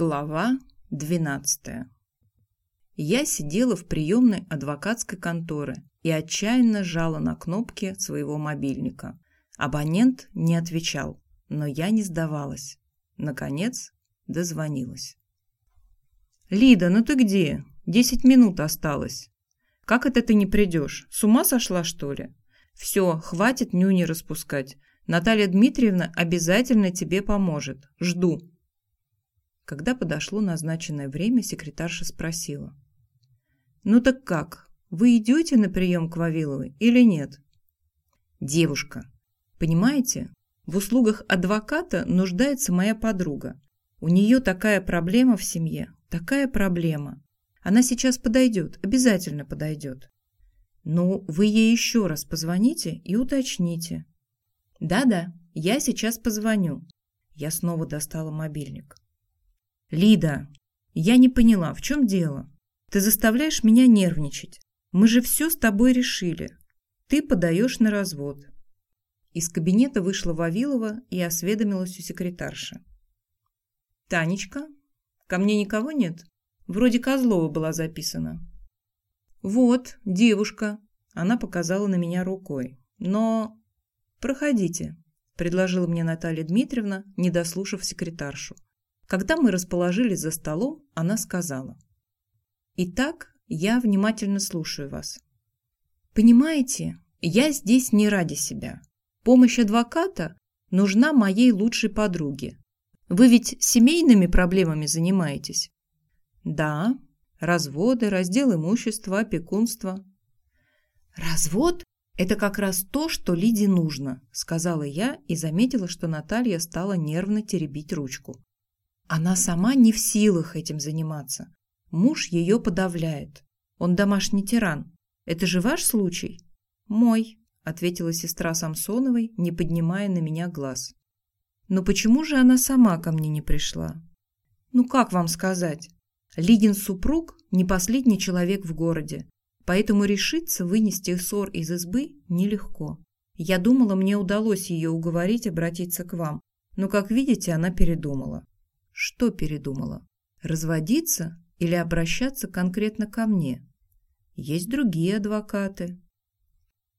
Глава 12. Я сидела в приемной адвокатской конторы и отчаянно жала на кнопки своего мобильника. Абонент не отвечал, но я не сдавалась. Наконец, дозвонилась. «Лида, ну ты где? Десять минут осталось. Как это ты не придешь? С ума сошла, что ли? Все, хватит нюни распускать. Наталья Дмитриевна обязательно тебе поможет. Жду». Когда подошло назначенное время, секретарша спросила. «Ну так как, вы идете на прием к Вавиловой или нет?» «Девушка, понимаете, в услугах адвоката нуждается моя подруга. У нее такая проблема в семье, такая проблема. Она сейчас подойдет, обязательно подойдет. Ну, вы ей еще раз позвоните и уточните. Да-да, я сейчас позвоню. Я снова достала мобильник. «Лида, я не поняла, в чем дело? Ты заставляешь меня нервничать. Мы же все с тобой решили. Ты подаешь на развод». Из кабинета вышла Вавилова и осведомилась у секретарши. «Танечка, ко мне никого нет? Вроде Козлова была записана». «Вот, девушка», – она показала на меня рукой. «Но...» «Проходите», – предложила мне Наталья Дмитриевна, не дослушав секретаршу. Когда мы расположились за столом, она сказала. «Итак, я внимательно слушаю вас. Понимаете, я здесь не ради себя. Помощь адвоката нужна моей лучшей подруге. Вы ведь семейными проблемами занимаетесь?» «Да, разводы, раздел имущества, опекунство». «Развод – это как раз то, что Лиде нужно», – сказала я и заметила, что Наталья стала нервно теребить ручку. Она сама не в силах этим заниматься. Муж ее подавляет. Он домашний тиран. Это же ваш случай? Мой, ответила сестра Самсоновой, не поднимая на меня глаз. Но почему же она сама ко мне не пришла? Ну как вам сказать? Лидин супруг не последний человек в городе, поэтому решиться вынести ссор из избы нелегко. Я думала, мне удалось ее уговорить обратиться к вам, но, как видите, она передумала. Что передумала? Разводиться или обращаться конкретно ко мне? Есть другие адвокаты.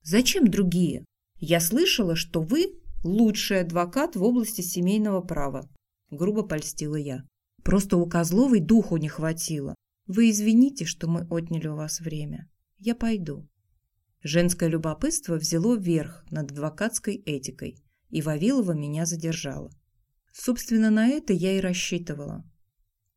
Зачем другие? Я слышала, что вы лучший адвокат в области семейного права. Грубо польстила я. Просто у Козловой духу не хватило. Вы извините, что мы отняли у вас время. Я пойду. Женское любопытство взяло верх над адвокатской этикой, и Вавилова меня задержала. Собственно, на это я и рассчитывала.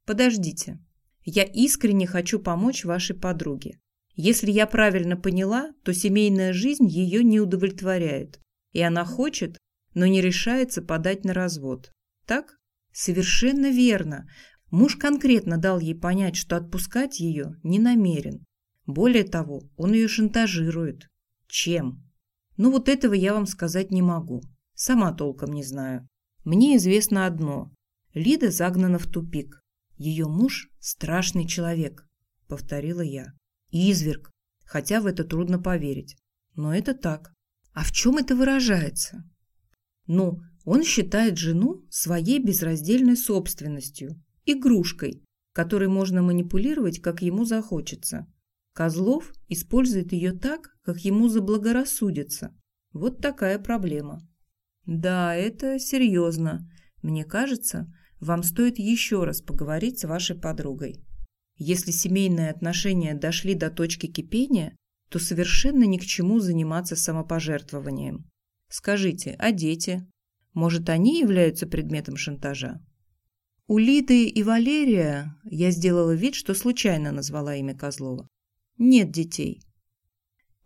Подождите. Я искренне хочу помочь вашей подруге. Если я правильно поняла, то семейная жизнь ее не удовлетворяет, и она хочет, но не решается подать на развод. Так? Совершенно верно. Муж конкретно дал ей понять, что отпускать ее не намерен. Более того, он ее шантажирует. Чем? Ну вот этого я вам сказать не могу. Сама толком не знаю. Мне известно одно. Лида загнана в тупик. Ее муж – страшный человек, повторила я. Изверг, хотя в это трудно поверить. Но это так. А в чем это выражается? Ну, он считает жену своей безраздельной собственностью, игрушкой, которой можно манипулировать, как ему захочется. Козлов использует ее так, как ему заблагорассудится. Вот такая проблема. Да, это серьезно. Мне кажется, вам стоит еще раз поговорить с вашей подругой. Если семейные отношения дошли до точки кипения, то совершенно ни к чему заниматься самопожертвованием. Скажите, а дети? Может, они являются предметом шантажа? У Лиды и Валерия я сделала вид, что случайно назвала имя Козлова. Нет детей.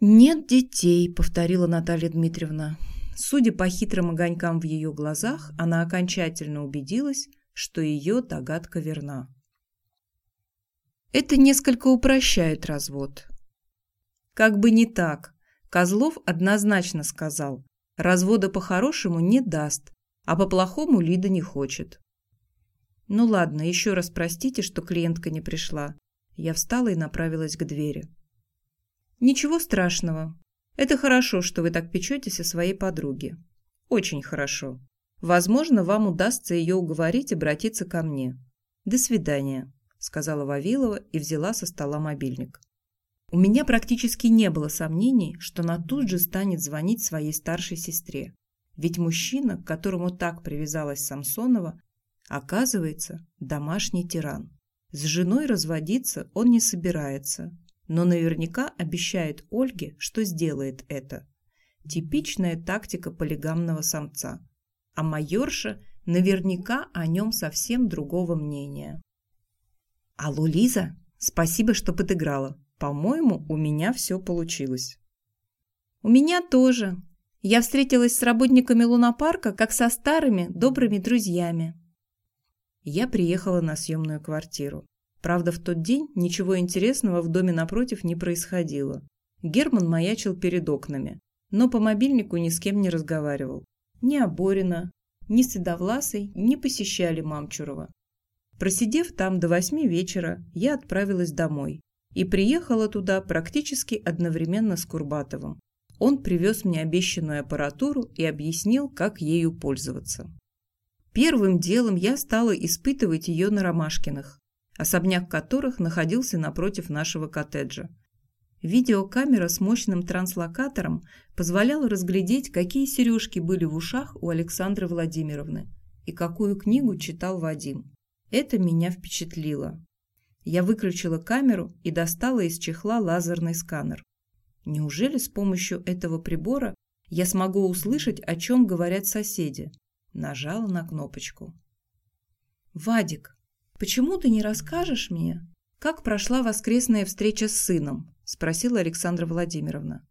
«Нет детей», — повторила Наталья Дмитриевна. Судя по хитрым огонькам в ее глазах, она окончательно убедилась, что ее догадка верна. Это несколько упрощает развод. Как бы не так. Козлов однозначно сказал, развода по-хорошему не даст, а по-плохому Лида не хочет. Ну ладно, еще раз простите, что клиентка не пришла. Я встала и направилась к двери. Ничего страшного. Это хорошо, что вы так печетесь о своей подруге. Очень хорошо. Возможно, вам удастся ее уговорить обратиться ко мне. «До свидания», – сказала Вавилова и взяла со стола мобильник. У меня практически не было сомнений, что она тут же станет звонить своей старшей сестре. Ведь мужчина, к которому так привязалась Самсонова, оказывается, домашний тиран. С женой разводиться он не собирается, но наверняка обещает Ольге, что сделает это. Типичная тактика полигамного самца. А майорша наверняка о нем совсем другого мнения. «Алло, Лиза, спасибо, что подыграла. По-моему, у меня все получилось». «У меня тоже. Я встретилась с работниками лунопарка, как со старыми добрыми друзьями». Я приехала на съемную квартиру. Правда, в тот день ничего интересного в доме напротив не происходило. Герман маячил перед окнами, но по мобильнику ни с кем не разговаривал. Ни Аборина, ни Седовласой не посещали Мамчурова. Просидев там до восьми вечера, я отправилась домой и приехала туда практически одновременно с Курбатовым. Он привез мне обещанную аппаратуру и объяснил, как ею пользоваться. Первым делом я стала испытывать ее на Ромашкиных, особняк которых находился напротив нашего коттеджа. Видеокамера с мощным транслокатором позволяла разглядеть, какие сережки были в ушах у Александры Владимировны и какую книгу читал Вадим. Это меня впечатлило. Я выключила камеру и достала из чехла лазерный сканер. Неужели с помощью этого прибора я смогу услышать, о чем говорят соседи? Нажала на кнопочку. «Вадик, почему ты не расскажешь мне, как прошла воскресная встреча с сыном?» – спросила Александра Владимировна.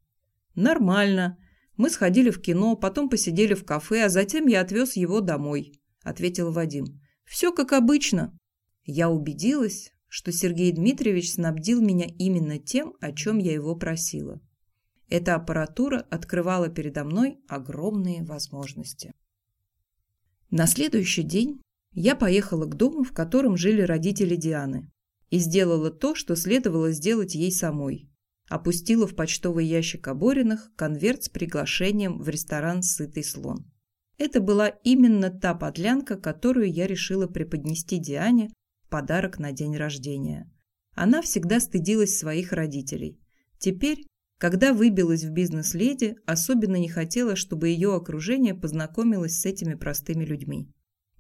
«Нормально. Мы сходили в кино, потом посидели в кафе, а затем я отвез его домой», – ответил Вадим. «Все как обычно». Я убедилась, что Сергей Дмитриевич снабдил меня именно тем, о чем я его просила. Эта аппаратура открывала передо мной огромные возможности. На следующий день я поехала к дому, в котором жили родители Дианы и сделала то, что следовало сделать ей самой. Опустила в почтовый ящик Обориных конверт с приглашением в ресторан «Сытый слон». Это была именно та подлянка, которую я решила преподнести Диане в подарок на день рождения. Она всегда стыдилась своих родителей. Теперь, когда выбилась в бизнес-леди, особенно не хотела, чтобы ее окружение познакомилось с этими простыми людьми.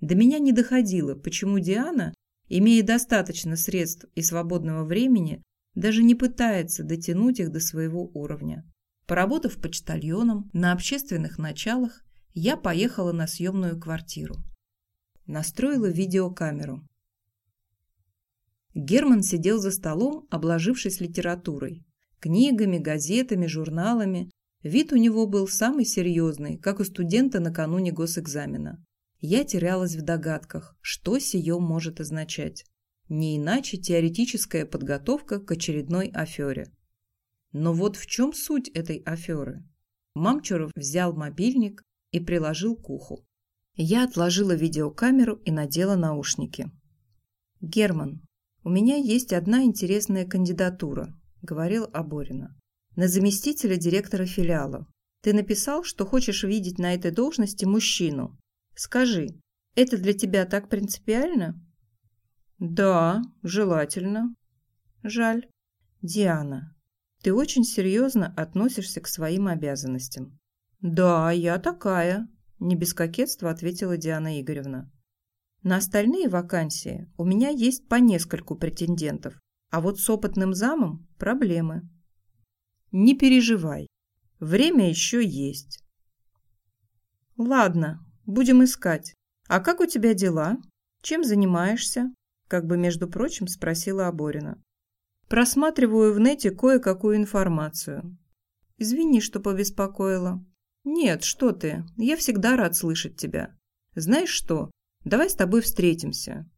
До меня не доходило, почему Диана имея достаточно средств и свободного времени, даже не пытается дотянуть их до своего уровня. Поработав почтальоном на общественных началах, я поехала на съемную квартиру. Настроила видеокамеру. Герман сидел за столом, обложившись литературой. Книгами, газетами, журналами. Вид у него был самый серьезный, как у студента накануне госэкзамена. Я терялась в догадках, что сие может означать. Не иначе теоретическая подготовка к очередной афере. Но вот в чем суть этой аферы? Мамчуров взял мобильник и приложил к уху. Я отложила видеокамеру и надела наушники. «Герман, у меня есть одна интересная кандидатура», – говорил Аборина. «На заместителя директора филиала. Ты написал, что хочешь видеть на этой должности мужчину, Скажи, это для тебя так принципиально? Да, желательно. Жаль. Диана, ты очень серьезно относишься к своим обязанностям. Да, я такая, не без кокетства ответила Диана Игоревна. На остальные вакансии у меня есть по нескольку претендентов, а вот с опытным замом проблемы. Не переживай, время еще есть. Ладно, Будем искать. А как у тебя дела? Чем занимаешься? Как бы, между прочим, спросила Аборина. Просматриваю в нете кое-какую информацию. Извини, что побеспокоила. Нет, что ты, я всегда рад слышать тебя. Знаешь что, давай с тобой встретимся.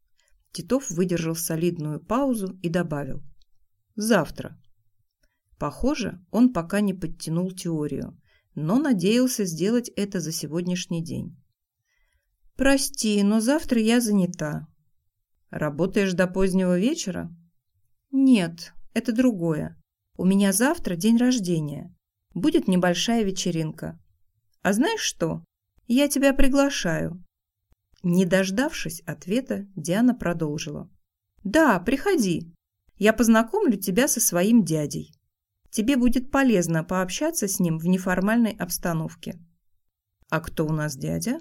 Титов выдержал солидную паузу и добавил. Завтра. Похоже, он пока не подтянул теорию, но надеялся сделать это за сегодняшний день. «Прости, но завтра я занята». «Работаешь до позднего вечера?» «Нет, это другое. У меня завтра день рождения. Будет небольшая вечеринка. А знаешь что? Я тебя приглашаю». Не дождавшись ответа, Диана продолжила. Да, приходи. Я познакомлю тебя со своим дядей. Тебе будет полезно пообщаться с ним в неформальной обстановке. А кто у нас дядя?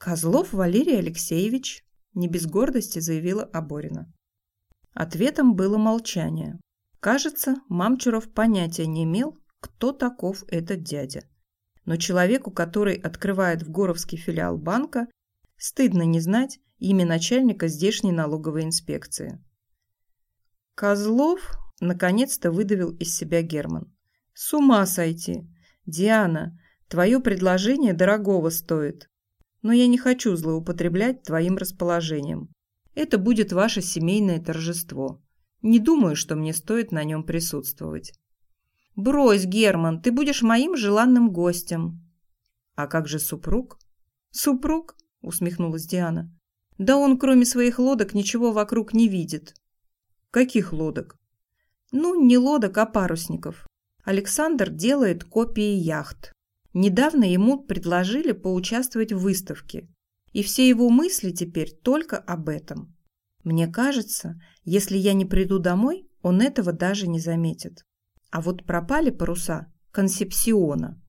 Козлов Валерий Алексеевич, не без гордости заявила Аборина. Ответом было молчание. Кажется, Мамчуров понятия не имел, кто таков этот дядя. Но человеку, который открывает в Горовский филиал банка, стыдно не знать имя начальника здешней налоговой инспекции. Козлов наконец-то выдавил из себя Герман. «С ума сойти! Диана, твое предложение дорогого стоит. Но я не хочу злоупотреблять твоим расположением. Это будет ваше семейное торжество. Не думаю, что мне стоит на нем присутствовать. Брось, Герман, ты будешь моим желанным гостем. А как же супруг? Супруг? Усмехнулась Диана. Да он, кроме своих лодок, ничего вокруг не видит. Каких лодок? Ну, не лодок, а парусников. Александр делает копии яхт. Недавно ему предложили поучаствовать в выставке. И все его мысли теперь только об этом. Мне кажется, если я не приду домой, он этого даже не заметит. А вот пропали паруса консепсиона.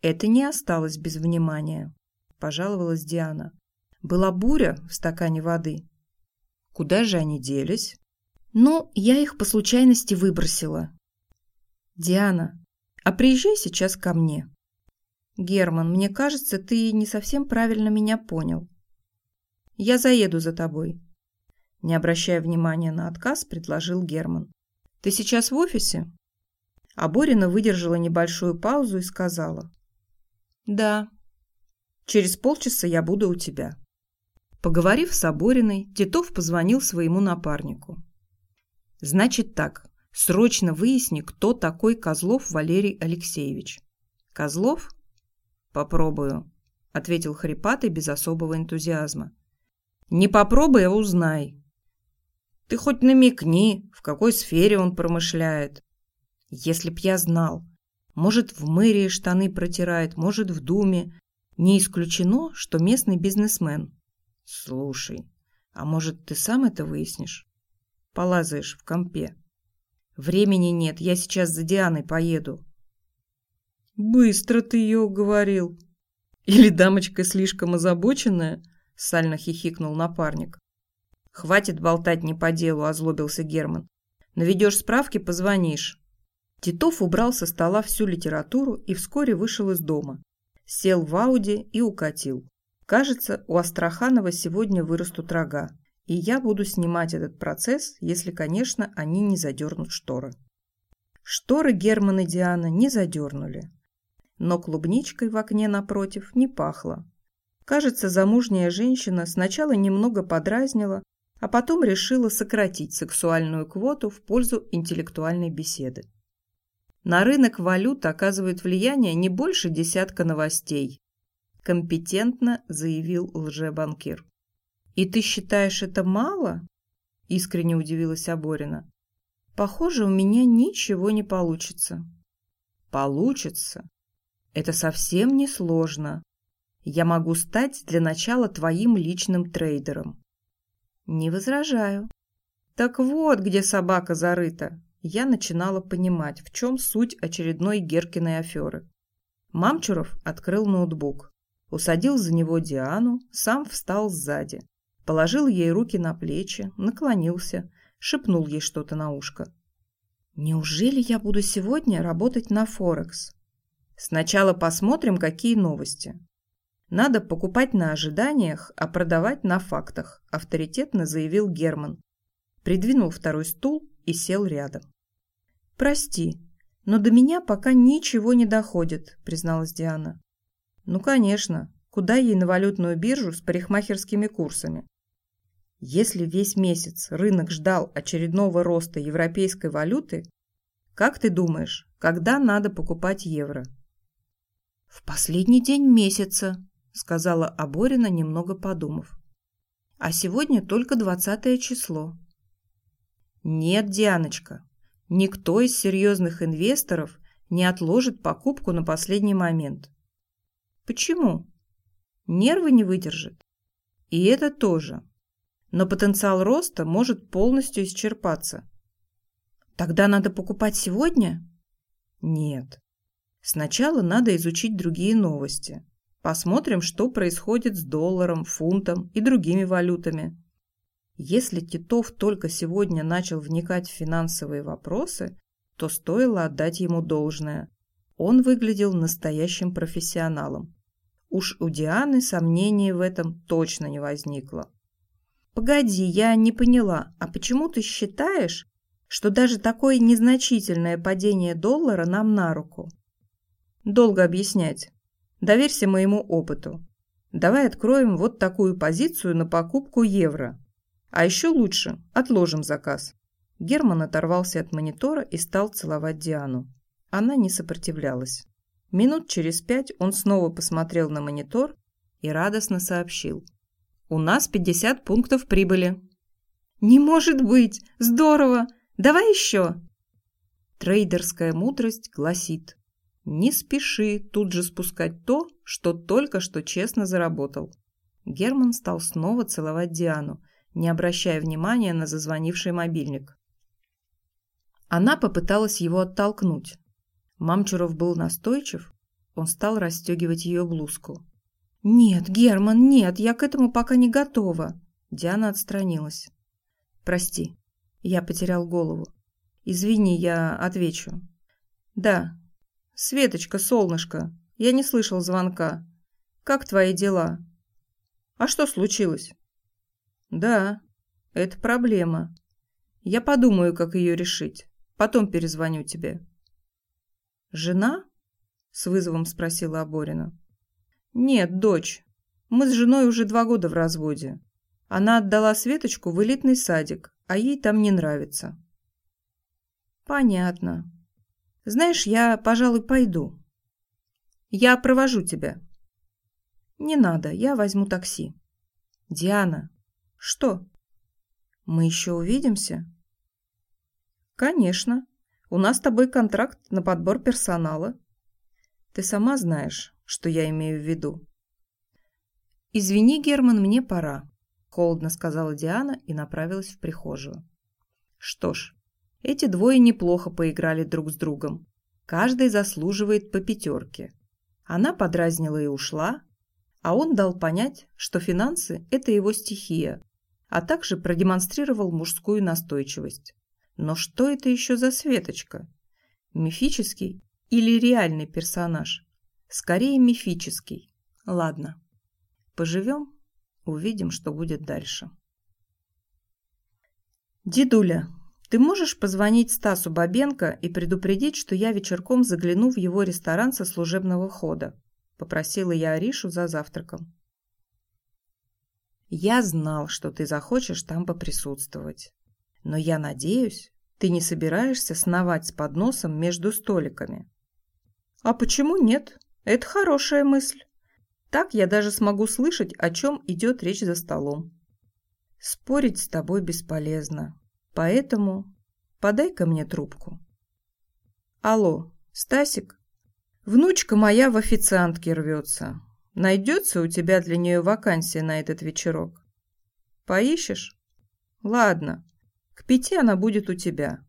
Это не осталось без внимания, пожаловалась Диана. Была буря в стакане воды. Куда же они делись? Ну, я их по случайности выбросила. Диана, а приезжай сейчас ко мне. Герман, мне кажется, ты не совсем правильно меня понял. Я заеду за тобой. Не обращая внимания на отказ, предложил Герман. Ты сейчас в офисе? А Борина выдержала небольшую паузу и сказала. Да. Через полчаса я буду у тебя. Поговорив с Абориной, Титов позвонил своему напарнику. Значит так, срочно выясни, кто такой Козлов Валерий Алексеевич. Козлов? Попробую, ответил хрипатый без особого энтузиазма. Не попробуй, а узнай. Ты хоть намекни, в какой сфере он промышляет. Если б я знал. Может, в мэрии штаны протирает, может, в думе. Не исключено, что местный бизнесмен. Слушай, а может, ты сам это выяснишь? Полазаешь в компе. Времени нет, я сейчас за Дианой поеду. Быстро ты ее уговорил. Или дамочка слишком озабоченная? Сально хихикнул напарник. Хватит болтать не по делу, озлобился Герман. Наведешь справки, позвонишь. Титов убрал со стола всю литературу и вскоре вышел из дома. Сел в Ауди и укатил. Кажется, у Астраханова сегодня вырастут рога. И я буду снимать этот процесс, если, конечно, они не задернут шторы. Шторы Герман и Диана не задернули. Но клубничкой в окне напротив не пахло. Кажется, замужняя женщина сначала немного подразнила, а потом решила сократить сексуальную квоту в пользу интеллектуальной беседы. На рынок валют оказывает влияние не больше десятка новостей, компетентно заявил лжебанкир. «И ты считаешь это мало?» – искренне удивилась Аборина. «Похоже, у меня ничего не получится». «Получится? Это совсем не сложно. Я могу стать для начала твоим личным трейдером». «Не возражаю». «Так вот, где собака зарыта». Я начинала понимать, в чем суть очередной Геркиной аферы. Мамчуров открыл ноутбук, усадил за него Диану, сам встал сзади. Положил ей руки на плечи, наклонился, шепнул ей что-то на ушко. «Неужели я буду сегодня работать на Форекс? Сначала посмотрим, какие новости. Надо покупать на ожиданиях, а продавать на фактах», авторитетно заявил Герман. Придвинул второй стул и сел рядом. «Прости, но до меня пока ничего не доходит», призналась Диана. «Ну, конечно. Куда ей на валютную биржу с парикмахерскими курсами? Если весь месяц рынок ждал очередного роста европейской валюты, как ты думаешь, когда надо покупать евро? В последний день месяца, сказала Аборина, немного подумав. А сегодня только двадцатое число. Нет, Дианочка, никто из серьезных инвесторов не отложит покупку на последний момент. Почему? Нервы не выдержит. И это тоже. но потенциал роста может полностью исчерпаться. Тогда надо покупать сегодня? Нет. Сначала надо изучить другие новости. Посмотрим, что происходит с долларом, фунтом и другими валютами. Если Титов только сегодня начал вникать в финансовые вопросы, то стоило отдать ему должное. Он выглядел настоящим профессионалом. Уж у Дианы сомнений в этом точно не возникло. «Погоди, я не поняла, а почему ты считаешь, что даже такое незначительное падение доллара нам на руку?» «Долго объяснять. Доверься моему опыту. Давай откроем вот такую позицию на покупку евро. А еще лучше, отложим заказ». Герман оторвался от монитора и стал целовать Диану. Она не сопротивлялась. Минут через пять он снова посмотрел на монитор и радостно сообщил. «У нас 50 пунктов прибыли». «Не может быть! Здорово! Давай еще!» Трейдерская мудрость гласит «Не спеши тут же спускать то, что только что честно заработал». Герман стал снова целовать Диану, не обращая внимания на зазвонивший мобильник. Она попыталась его оттолкнуть, Мамчуров был настойчив, он стал расстегивать ее блузку. «Нет, Герман, нет, я к этому пока не готова!» Диана отстранилась. «Прости, я потерял голову. Извини, я отвечу». «Да. Светочка, солнышко, я не слышал звонка. Как твои дела?» «А что случилось?» «Да, это проблема. Я подумаю, как ее решить. Потом перезвоню тебе». «Жена?» – с вызовом спросила Аборина. «Нет, дочь. Мы с женой уже два года в разводе. Она отдала Светочку в элитный садик, а ей там не нравится». «Понятно. Знаешь, я, пожалуй, пойду. Я провожу тебя». «Не надо, я возьму такси». «Диана». «Что?» «Мы еще увидимся?» «Конечно. У нас с тобой контракт на подбор персонала. Ты сама знаешь, что я имею в виду. Извини, Герман, мне пора, холодно сказала Диана и направилась в прихожую. Что ж, эти двое неплохо поиграли друг с другом. Каждый заслуживает по пятерке. Она подразнила и ушла, а он дал понять, что финансы – это его стихия, а также продемонстрировал мужскую настойчивость. Но что это еще за Светочка? Мифический или реальный персонаж? Скорее мифический. Ладно. Поживем, увидим, что будет дальше. Дедуля, ты можешь позвонить Стасу Бабенко и предупредить, что я вечерком загляну в его ресторан со служебного хода? Попросила я Аришу за завтраком. Я знал, что ты захочешь там поприсутствовать. Но я надеюсь, ты не собираешься сновать с подносом между столиками. А почему нет? Это хорошая мысль. Так я даже смогу слышать, о чем идет речь за столом. Спорить с тобой бесполезно. Поэтому подай-ка мне трубку. Алло, Стасик? Внучка моя в официантке рвется. Найдется у тебя для нее вакансия на этот вечерок? Поищешь? Ладно, к пяти она будет у тебя.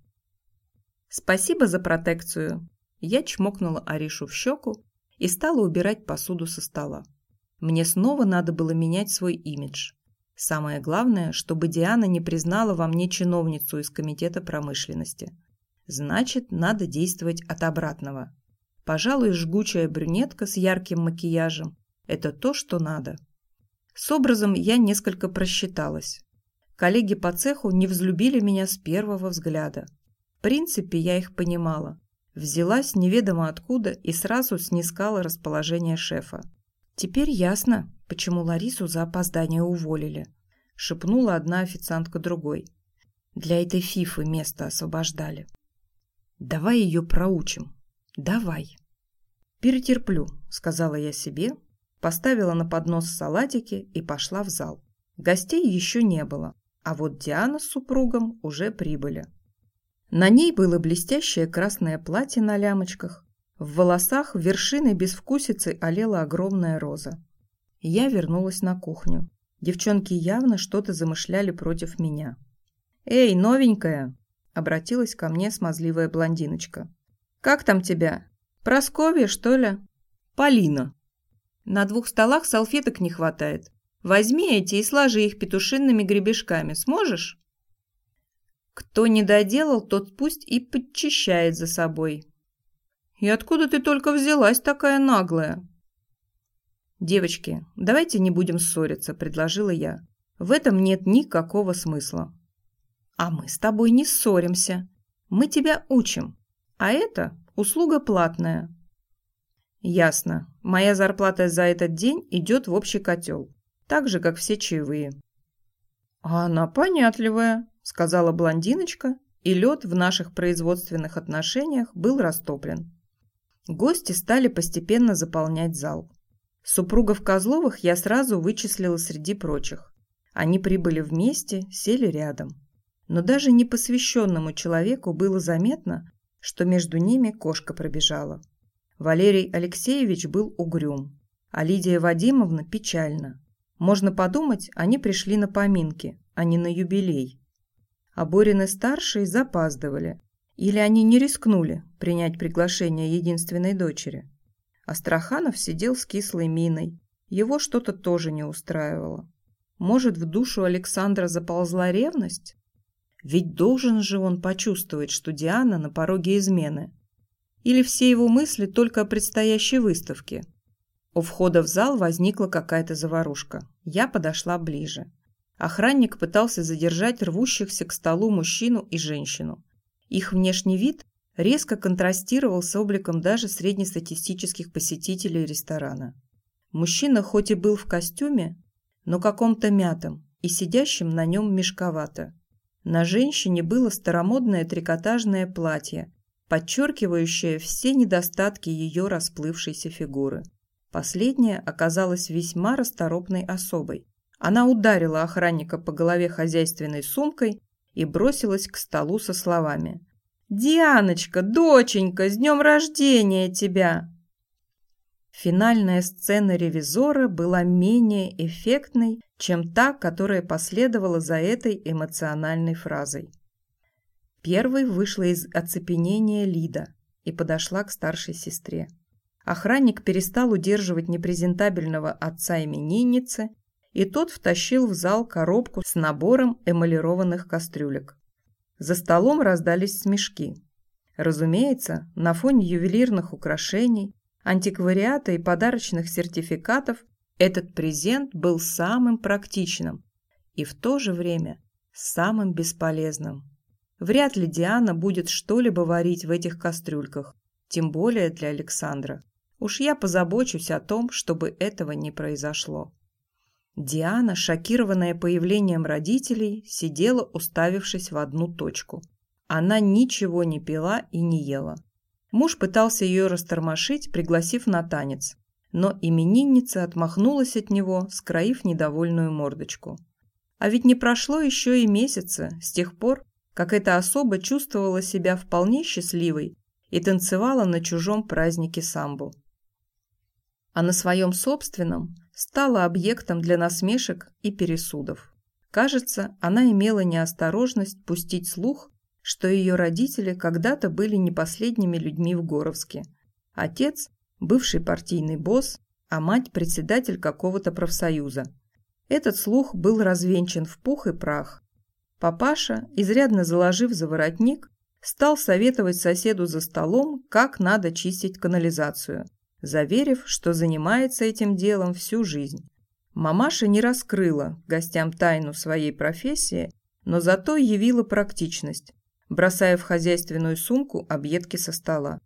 Спасибо за протекцию. Я чмокнула Аришу в щеку и стала убирать посуду со стола. Мне снова надо было менять свой имидж. Самое главное, чтобы Диана не признала во мне чиновницу из Комитета промышленности. Значит, надо действовать от обратного. Пожалуй, жгучая брюнетка с ярким макияжем – это то, что надо. С образом я несколько просчиталась. Коллеги по цеху не взлюбили меня с первого взгляда. В принципе, я их понимала. Взялась неведомо откуда и сразу снискала расположение шефа. Теперь ясно, почему Ларису за опоздание уволили. Шепнула одна официантка другой. Для этой фифы место освобождали. Давай ее проучим. Давай. Перетерплю, сказала я себе, поставила на поднос салатики и пошла в зал. Гостей еще не было. А вот Диана с супругом уже прибыли. На ней было блестящее красное платье на лямочках. В волосах вершиной безвкусицы олела огромная роза. Я вернулась на кухню. Девчонки явно что-то замышляли против меня. «Эй, новенькая!» – обратилась ко мне смазливая блондиночка. «Как там тебя? Просковья, что ли?» «Полина». «На двух столах салфеток не хватает. Возьми эти и сложи их петушинными гребешками. Сможешь?» «Кто не доделал, тот пусть и подчищает за собой». «И откуда ты только взялась такая наглая?» «Девочки, давайте не будем ссориться», – предложила я. «В этом нет никакого смысла». «А мы с тобой не ссоримся. Мы тебя учим. А это услуга платная». «Ясно. Моя зарплата за этот день идет в общий котел, так же, как все чаевые». «А она понятливая», – сказала блондиночка, и лед в наших производственных отношениях был растоплен. Гости стали постепенно заполнять зал. Супругов Козловых я сразу вычислила среди прочих. Они прибыли вместе, сели рядом. Но даже непосвященному человеку было заметно, что между ними кошка пробежала. Валерий Алексеевич был угрюм, а Лидия Вадимовна печальна. Можно подумать, они пришли на поминки, а не на юбилей. А Борины-старшие запаздывали, или они не рискнули принять приглашение единственной дочери. Астраханов сидел с кислой миной. Его что-то тоже не устраивало. Может, в душу Александра заползла ревность? Ведь должен же он почувствовать, что Диана на пороге измены. Или все его мысли только о предстоящей выставке? У входа в зал возникла какая-то заварушка. Я подошла ближе. Охранник пытался задержать рвущихся к столу мужчину и женщину. Их внешний вид резко контрастировал с обликом даже среднестатистических посетителей ресторана. Мужчина хоть и был в костюме, но каком-то мятом и сидящим на нем мешковато. На женщине было старомодное трикотажное платье, подчеркивающее все недостатки ее расплывшейся фигуры. Последняя оказалась весьма расторопной особой. Она ударила охранника по голове хозяйственной сумкой и бросилась к столу со словами – «Дианочка, доченька, с днем рождения тебя!» Финальная сцена ревизора была менее эффектной, чем та, которая последовала за этой эмоциональной фразой. Первой вышла из оцепенения Лида и подошла к старшей сестре. Охранник перестал удерживать непрезентабельного отца именинницы, и тот втащил в зал коробку с набором эмалированных кастрюлек. За столом раздались смешки. Разумеется, на фоне ювелирных украшений, антиквариата и подарочных сертификатов этот презент был самым практичным и в то же время самым бесполезным. Вряд ли Диана будет что-либо варить в этих кастрюльках, тем более для Александра. Уж я позабочусь о том, чтобы этого не произошло. Диана, шокированная появлением родителей, сидела, уставившись в одну точку. Она ничего не пила и не ела. Муж пытался ее растормошить, пригласив на танец, но именинница отмахнулась от него, скроив недовольную мордочку. А ведь не прошло еще и месяца с тех пор, как эта особа чувствовала себя вполне счастливой и танцевала на чужом празднике самбо. А на своем собственном стала объектом для насмешек и пересудов. Кажется, она имела неосторожность пустить слух, что ее родители когда-то были не последними людьми в Горовске. Отец – бывший партийный босс, а мать – председатель какого-то профсоюза. Этот слух был развенчан в пух и прах. Папаша, изрядно заложив за воротник, стал советовать соседу за столом, как надо чистить канализацию – заверив, что занимается этим делом всю жизнь. Мамаша не раскрыла гостям тайну своей профессии, но зато явила практичность, бросая в хозяйственную сумку объедки со стола.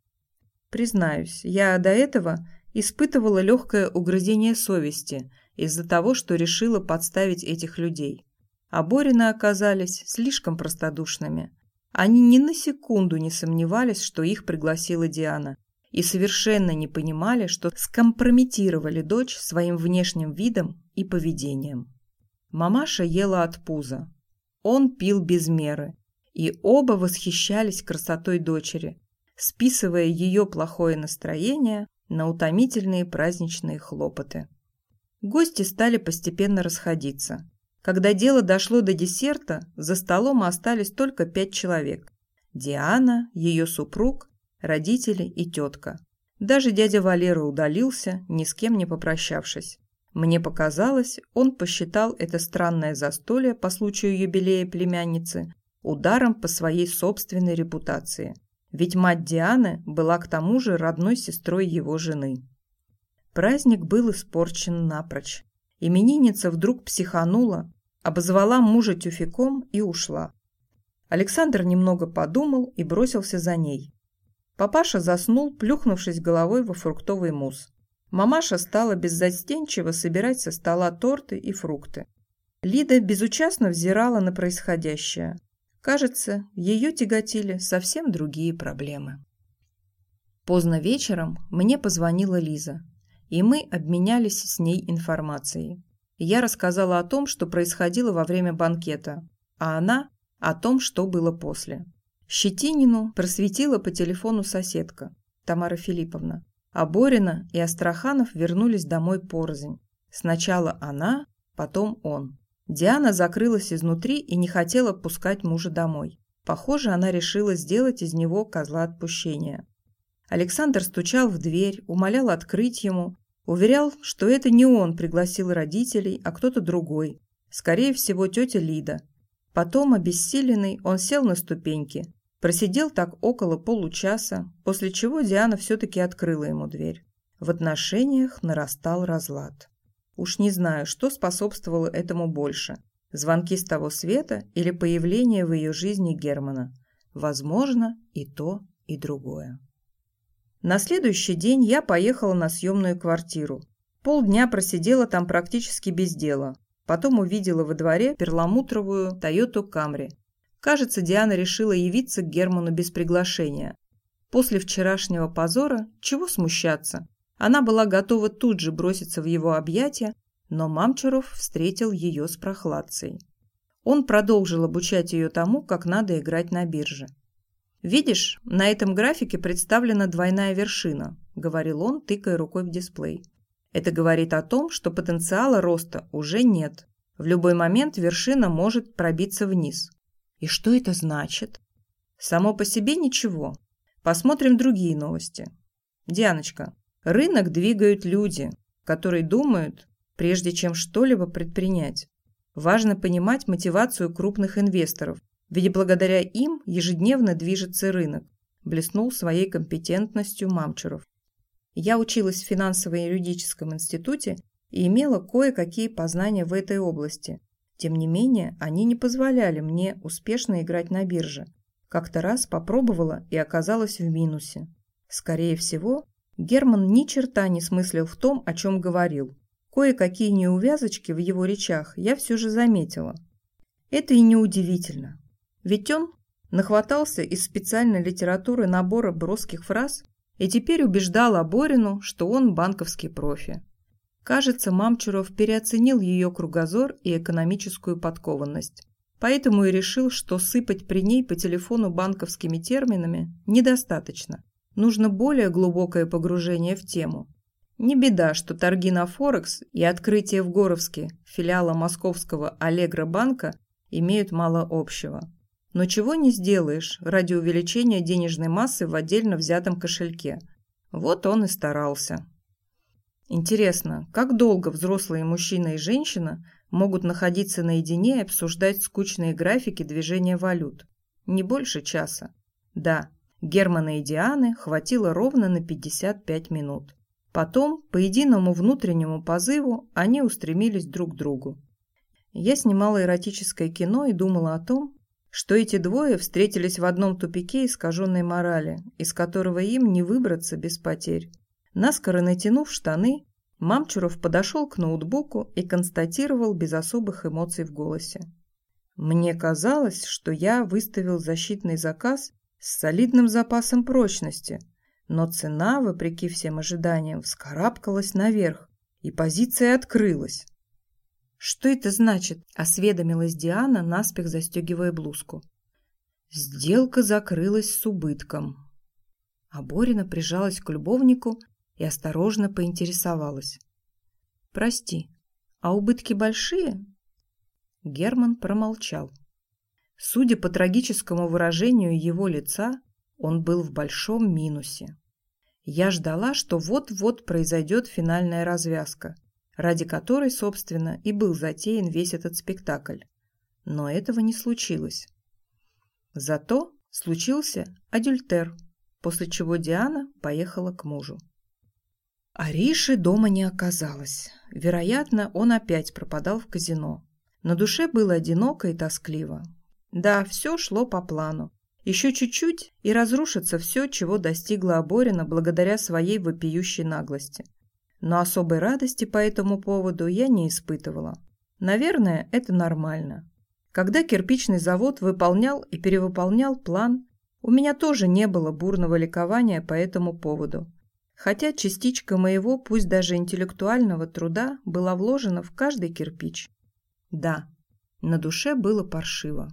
Признаюсь, я до этого испытывала легкое угрызение совести из-за того, что решила подставить этих людей. А Борины оказались слишком простодушными. Они ни на секунду не сомневались, что их пригласила Диана, и совершенно не понимали, что скомпрометировали дочь своим внешним видом и поведением. Мамаша ела от пуза. Он пил без меры, и оба восхищались красотой дочери, списывая ее плохое настроение на утомительные праздничные хлопоты. Гости стали постепенно расходиться. Когда дело дошло до десерта, за столом остались только пять человек. Диана, ее супруг, родители и тетка. Даже дядя Валера удалился, ни с кем не попрощавшись. Мне показалось, он посчитал это странное застолье по случаю юбилея племянницы ударом по своей собственной репутации. Ведь мать Дианы была к тому же родной сестрой его жены. Праздник был испорчен напрочь. Именинница вдруг психанула, обозвала мужа тюфяком и ушла. Александр немного подумал и бросился за ней. Папаша заснул, плюхнувшись головой во фруктовый мусс. Мамаша стала беззастенчиво собирать со стола торты и фрукты. Лида безучастно взирала на происходящее. Кажется, ее тяготили совсем другие проблемы. Поздно вечером мне позвонила Лиза, и мы обменялись с ней информацией. Я рассказала о том, что происходило во время банкета, а она – о том, что было после. Щетинину просветила по телефону соседка, Тамара Филипповна. А Борина и Астраханов вернулись домой порознь. Сначала она, потом он. Диана закрылась изнутри и не хотела пускать мужа домой. Похоже, она решила сделать из него козла отпущения. Александр стучал в дверь, умолял открыть ему, уверял, что это не он пригласил родителей, а кто-то другой, скорее всего, тетя Лида. Потом, обессиленный, он сел на ступеньки, Просидел так около получаса, после чего Диана все-таки открыла ему дверь. В отношениях нарастал разлад. Уж не знаю, что способствовало этому больше. Звонки с того света или появление в ее жизни Германа. Возможно, и то, и другое. На следующий день я поехала на съемную квартиру. Полдня просидела там практически без дела. Потом увидела во дворе перламутровую Тойоту Камри Кажется, Диана решила явиться к Герману без приглашения. После вчерашнего позора, чего смущаться? Она была готова тут же броситься в его объятия, но Мамчуров встретил ее с прохладцей. Он продолжил обучать ее тому, как надо играть на бирже. «Видишь, на этом графике представлена двойная вершина», – говорил он, тыкая рукой в дисплей. «Это говорит о том, что потенциала роста уже нет. В любой момент вершина может пробиться вниз. И что это значит? Само по себе ничего. Посмотрим другие новости. Дианочка, рынок двигают люди, которые думают, прежде чем что-либо предпринять. Важно понимать мотивацию крупных инвесторов, ведь благодаря им ежедневно движется рынок, блеснул своей компетентностью Мамчуров. Я училась в финансово-юридическом институте и имела кое-какие познания в этой области, тем не менее, они не позволяли мне успешно играть на бирже. Как-то раз попробовала и оказалась в минусе. Скорее всего, Герман ни черта не смыслил в том, о чем говорил. Кое-какие неувязочки в его речах я все же заметила. Это и неудивительно. Ведь он нахватался из специальной литературы набора броских фраз и теперь убеждал Аборину, что он банковский профи. Кажется, Мамчуров переоценил ее кругозор и экономическую подкованность. Поэтому и решил, что сыпать при ней по телефону банковскими терминами недостаточно. Нужно более глубокое погружение в тему. Не беда, что торги на Форекс и открытие в Горовске филиала московского Аллегро банка имеют мало общего. Но чего не сделаешь ради увеличения денежной массы в отдельно взятом кошельке. Вот он и старался. Интересно, как долго взрослые мужчина и женщина могут находиться наедине и обсуждать скучные графики движения валют? Не больше часа. Да, Германа и Дианы хватило ровно на 55 минут. Потом, по единому внутреннему позыву, они устремились друг к другу. Я снимала эротическое кино и думала о том, что эти двое встретились в одном тупике искаженной морали, из которого им не выбраться без потерь. Наскоро натянув штаны, Мамчуров подошел к ноутбуку и констатировал без особых эмоций в голосе. «Мне казалось, что я выставил защитный заказ с солидным запасом прочности, но цена, вопреки всем ожиданиям, вскарабкалась наверх, и позиция открылась». «Что это значит?» – осведомилась Диана, наспех застегивая блузку. Сделка закрылась с убытком. А Борина прижалась к любовнику и осторожно поинтересовалась. Прости, а убытки большие? Герман промолчал. Судя по трагическому выражению его лица, он был в большом минусе. Я ждала, что вот-вот произойдет финальная развязка, ради которой, собственно, и был затеян весь этот спектакль. Но этого не случилось. Зато случился адюльтер, после чего Диана поехала к мужу. Ариши дома не оказалось. Вероятно, он опять пропадал в казино. На душе было одиноко и тоскливо. Да, все шло по плану. Еще чуть-чуть, и разрушится все, чего достигла Аборина благодаря своей вопиющей наглости. Но особой радости по этому поводу я не испытывала. Наверное, это нормально. Когда кирпичный завод выполнял и перевыполнял план, у меня тоже не было бурного ликования по этому поводу хотя частичка моего, пусть даже интеллектуального труда, была вложена в каждый кирпич. Да, на душе было паршиво.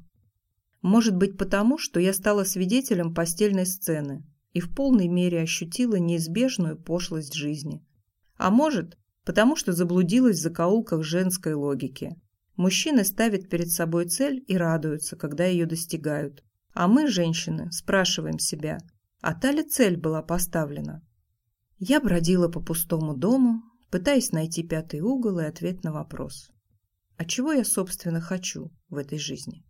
Может быть потому, что я стала свидетелем постельной сцены и в полной мере ощутила неизбежную пошлость жизни. А может, потому что заблудилась в закоулках женской логики. Мужчины ставят перед собой цель и радуются, когда ее достигают. А мы, женщины, спрашиваем себя, а та ли цель была поставлена? Я бродила по пустому дому, пытаясь найти пятый угол и ответ на вопрос. А чего я, собственно, хочу в этой жизни?